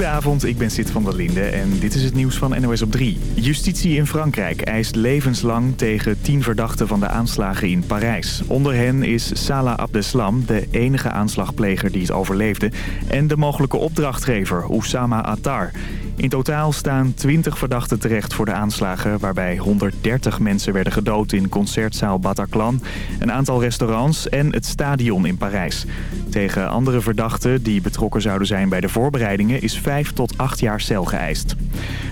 Goedenavond, ik ben Sid van der Linde en dit is het nieuws van NOS op 3. Justitie in Frankrijk eist levenslang tegen tien verdachten van de aanslagen in Parijs. Onder hen is Salah Abdeslam, de enige aanslagpleger die het overleefde... en de mogelijke opdrachtgever, Oussama Attar. In totaal staan 20 verdachten terecht voor de aanslagen... waarbij 130 mensen werden gedood in concertzaal Bataclan... een aantal restaurants en het stadion in Parijs. Tegen andere verdachten die betrokken zouden zijn bij de voorbereidingen... is 5 tot 8 jaar cel geëist.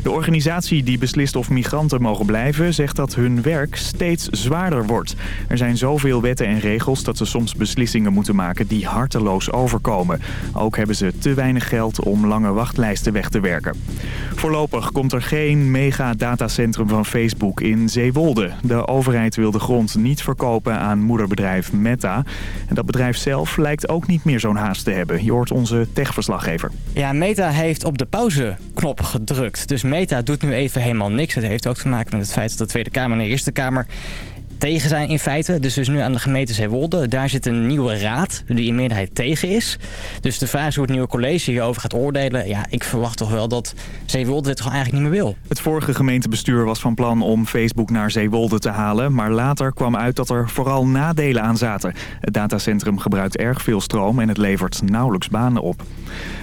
De organisatie die beslist of migranten mogen blijven... zegt dat hun werk steeds zwaarder wordt. Er zijn zoveel wetten en regels dat ze soms beslissingen moeten maken... die harteloos overkomen. Ook hebben ze te weinig geld om lange wachtlijsten weg te werken. Voorlopig komt er geen mega-datacentrum van Facebook in Zeewolde. De overheid wil de grond niet verkopen aan moederbedrijf Meta. En dat bedrijf zelf lijkt ook niet meer zo'n haast te hebben. Je hoort onze techverslaggever. Ja, Meta heeft op de pauzeknop gedrukt. Dus Meta doet nu even helemaal niks. Het heeft ook te maken met het feit dat de Tweede Kamer en de Eerste Kamer tegen zijn in feite. Dus dus nu aan de gemeente Zeewolde. Daar zit een nieuwe raad die in meerderheid tegen is. Dus de vraag is hoe het nieuwe college hierover gaat oordelen. Ja, ik verwacht toch wel dat Zeewolde dit gewoon eigenlijk niet meer wil. Het vorige gemeentebestuur was van plan om Facebook naar Zeewolde te halen. Maar later kwam uit dat er vooral nadelen aan zaten. Het datacentrum gebruikt erg veel stroom en het levert nauwelijks banen op.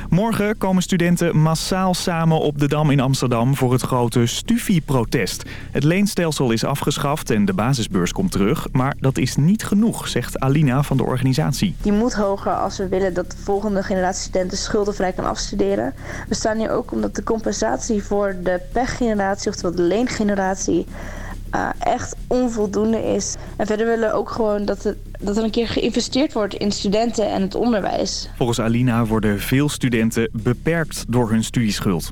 Morgen komen studenten massaal samen op de Dam in Amsterdam voor het grote Stufie-protest. Het leenstelsel is afgeschaft en de basisbeurs komt terug. Maar dat is niet genoeg, zegt Alina van de organisatie. Die moet hoger als we willen dat de volgende generatie studenten schuldenvrij kan afstuderen. We staan hier ook omdat de compensatie voor de pechgeneratie, oftewel de leengeneratie uh, echt onvoldoende is. En verder willen we ook gewoon dat, het, dat er een keer geïnvesteerd wordt in studenten en het onderwijs. Volgens Alina worden veel studenten beperkt door hun studieschuld.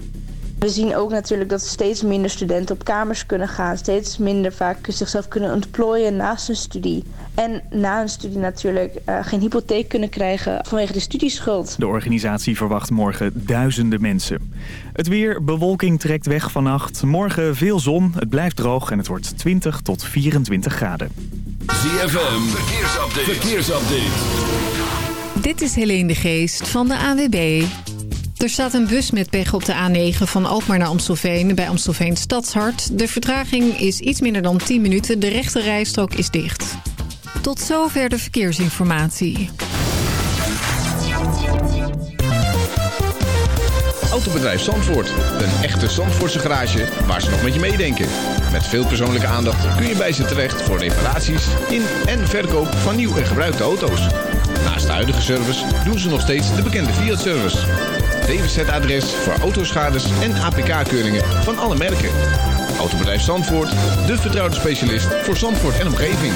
We zien ook natuurlijk dat steeds minder studenten op kamers kunnen gaan. Steeds minder vaak zichzelf kunnen ontplooien naast hun studie. En na hun studie natuurlijk uh, geen hypotheek kunnen krijgen vanwege de studieschuld. De organisatie verwacht morgen duizenden mensen. Het weer, bewolking trekt weg vannacht. Morgen veel zon, het blijft droog en het wordt 20 tot 24 graden. ZFM, verkeersupdate. verkeersupdate. Dit is Helene de Geest van de AWB. Er staat een bus met pech op de A9 van Alkmaar naar Amstelveen bij Amstelveen Stadshart. De vertraging is iets minder dan 10 minuten. De rechte rijstrook is dicht. Tot zover de verkeersinformatie. Autobedrijf Zandvoort. Een echte Zandvoortse garage waar ze nog met je meedenken. Met veel persoonlijke aandacht kun je bij ze terecht voor reparaties in en verkoop van nieuw en gebruikte auto's. Naast de huidige service doen ze nog steeds de bekende Fiat-service. DWZ-adres voor autoschades en APK-keuringen van alle merken. Autobedrijf Zandvoort, de vertrouwde specialist voor Zandvoort en omgeving.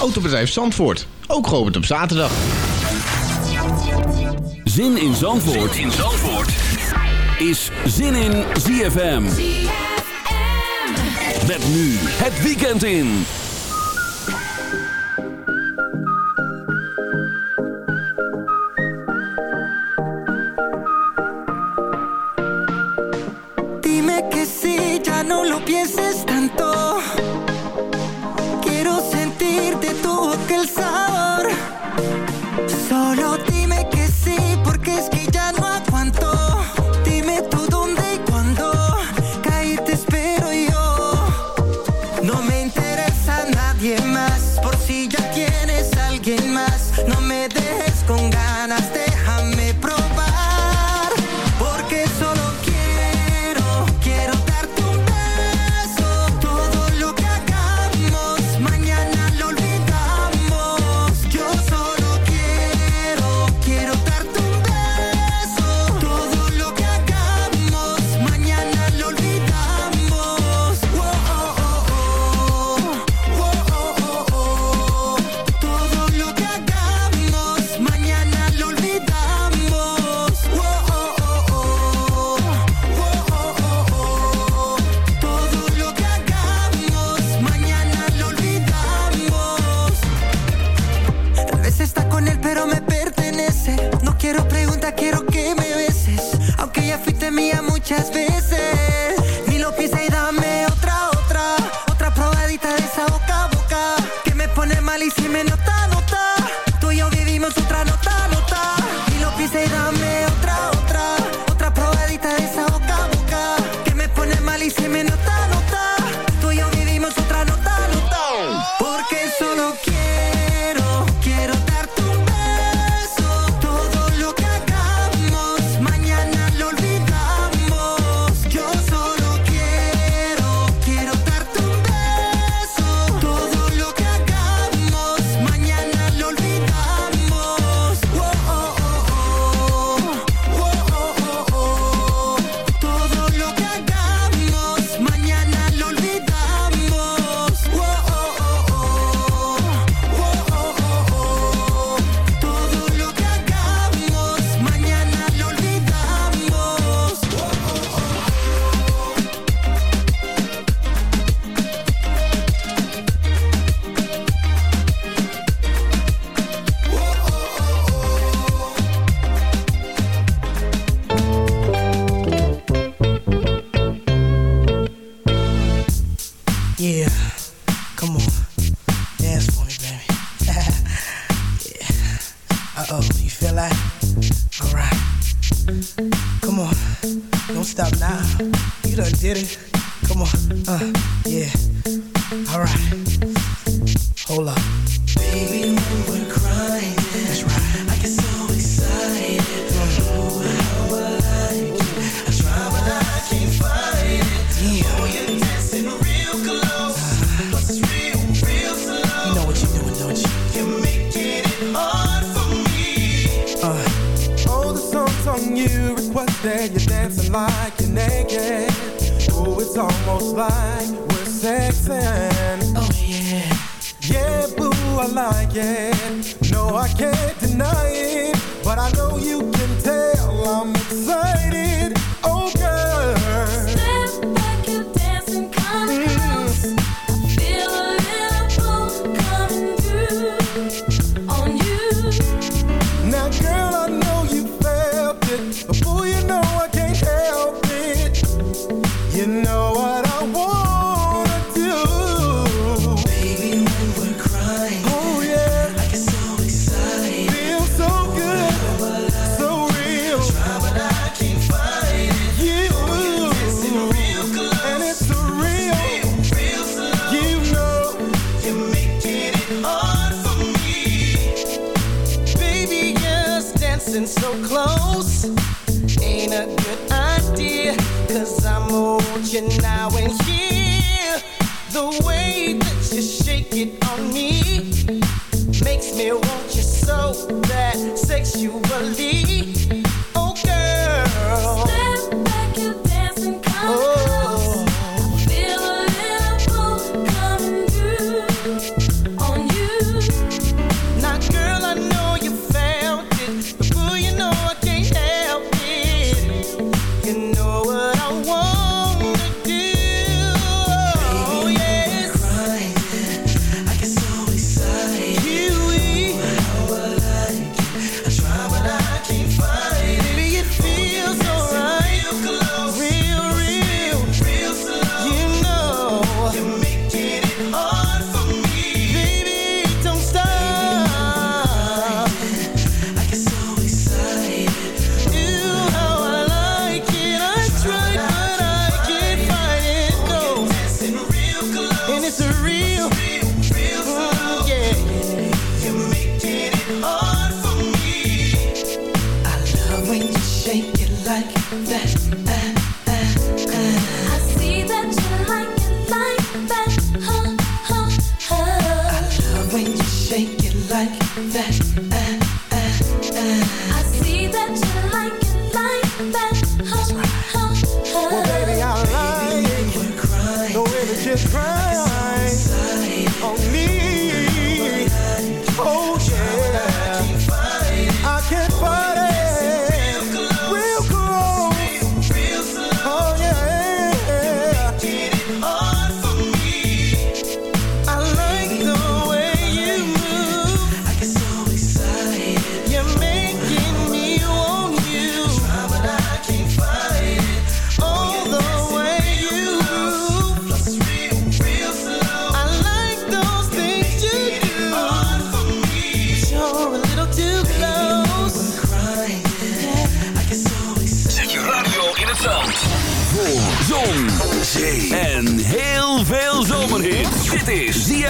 Autobedrijf Zandvoort, ook geopend op zaterdag. Zin in Zandvoort, zin in Zandvoort. is Zin in ZFM. Met nu het weekend in. the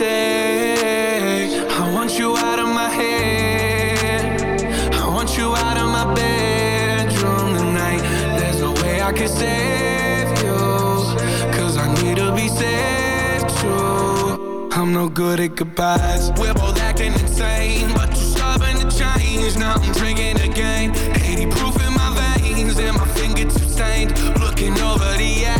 mistake. I want you out of my head. I want you out of my bedroom tonight. There's no way I can save you. Cause I need to be saved too. I'm no good at goodbyes. We're both acting insane, but you're stubborn to change. Now I'm drinking again. 80 proof in my veins, and my fingertips stained. Looking over the edge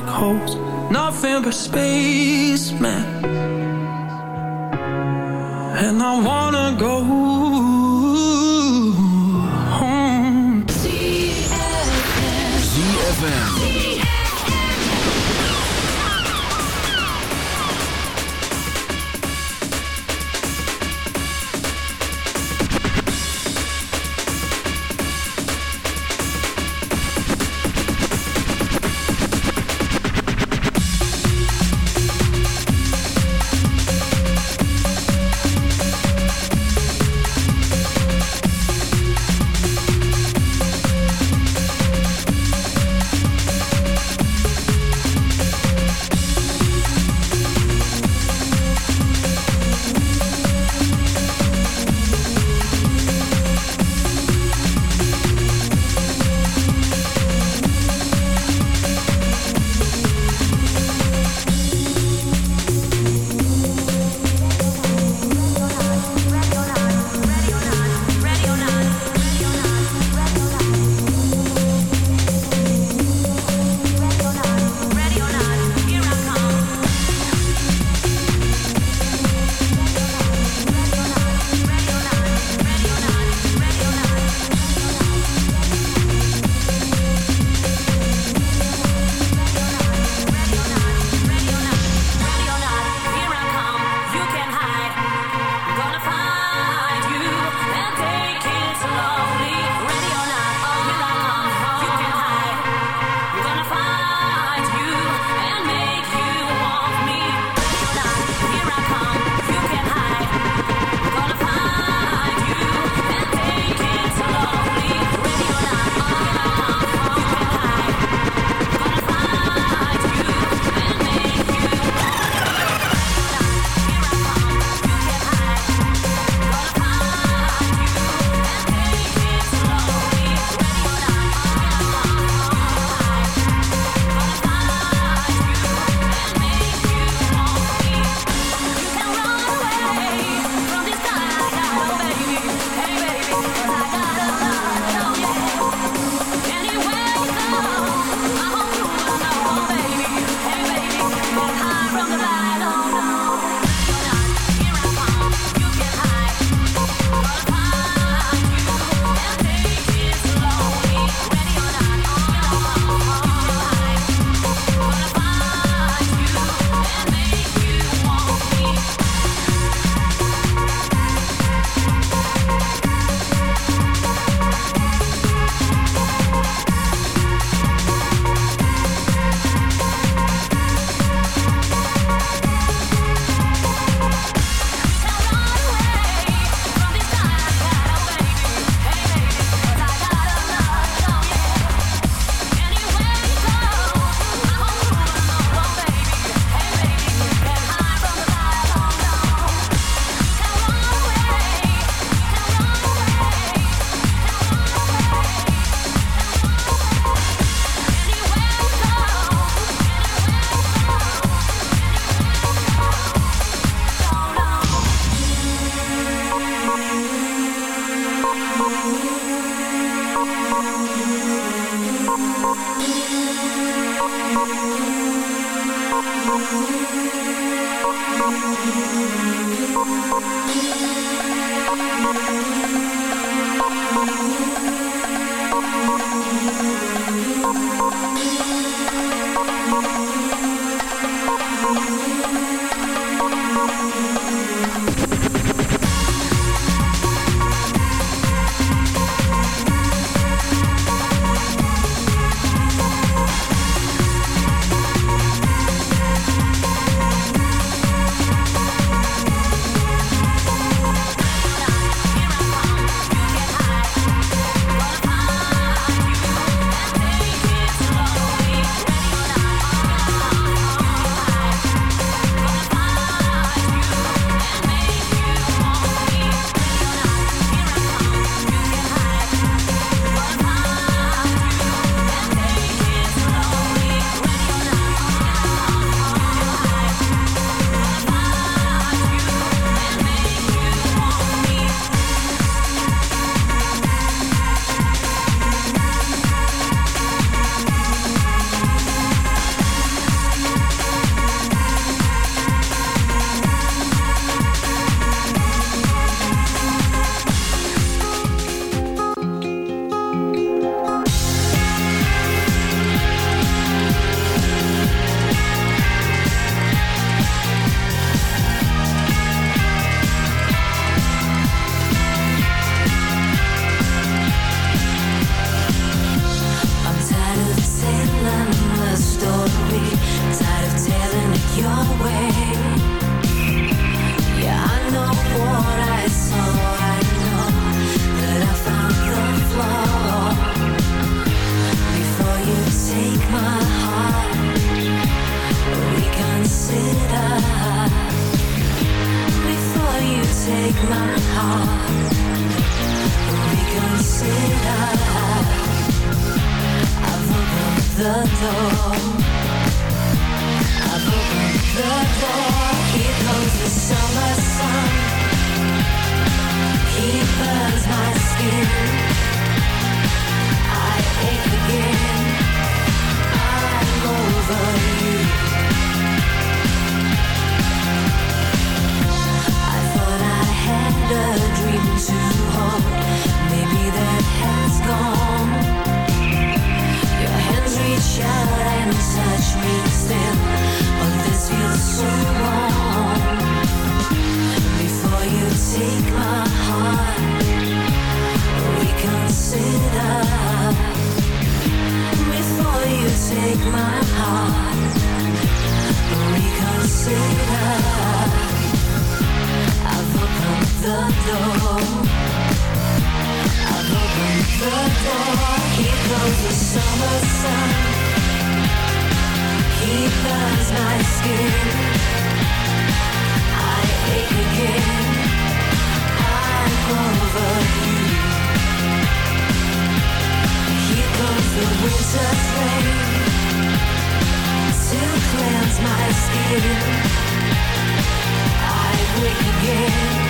stomach nothing but space, man. And I wanna go again.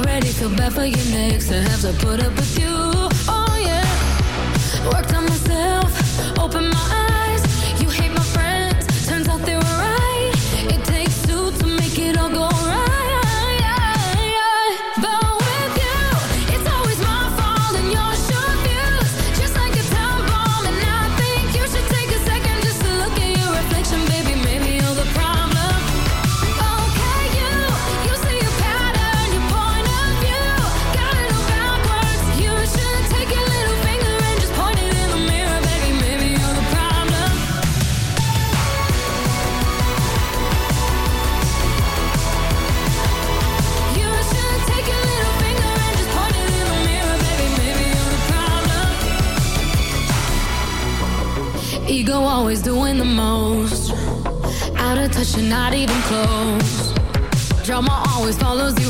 Already feel bad for your next to have to put up with you. Oh yeah. Worked on myself, open my eyes. Cause you're not even close. Drama always follows you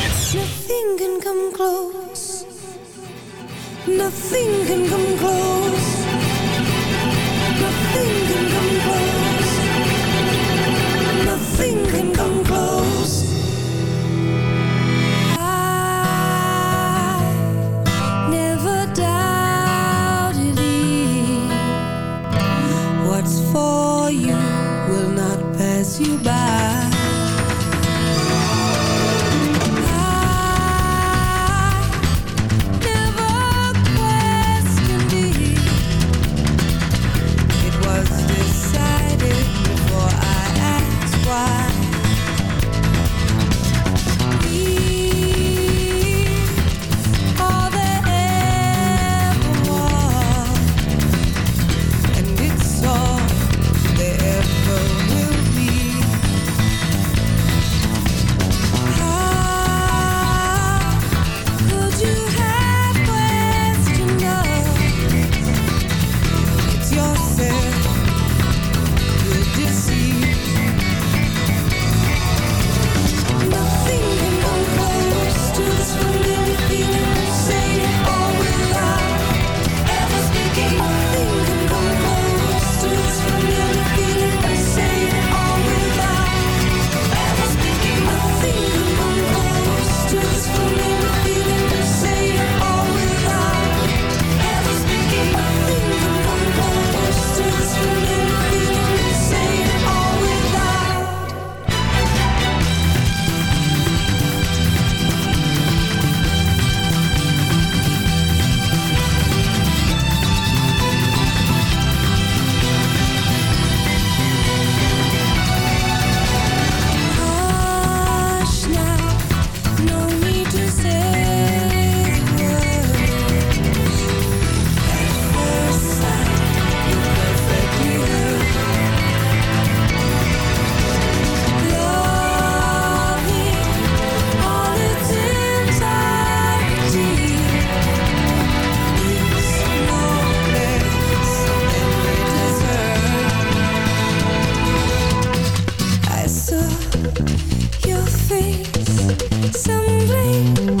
your face, some blame.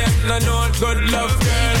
them, no know good love girl.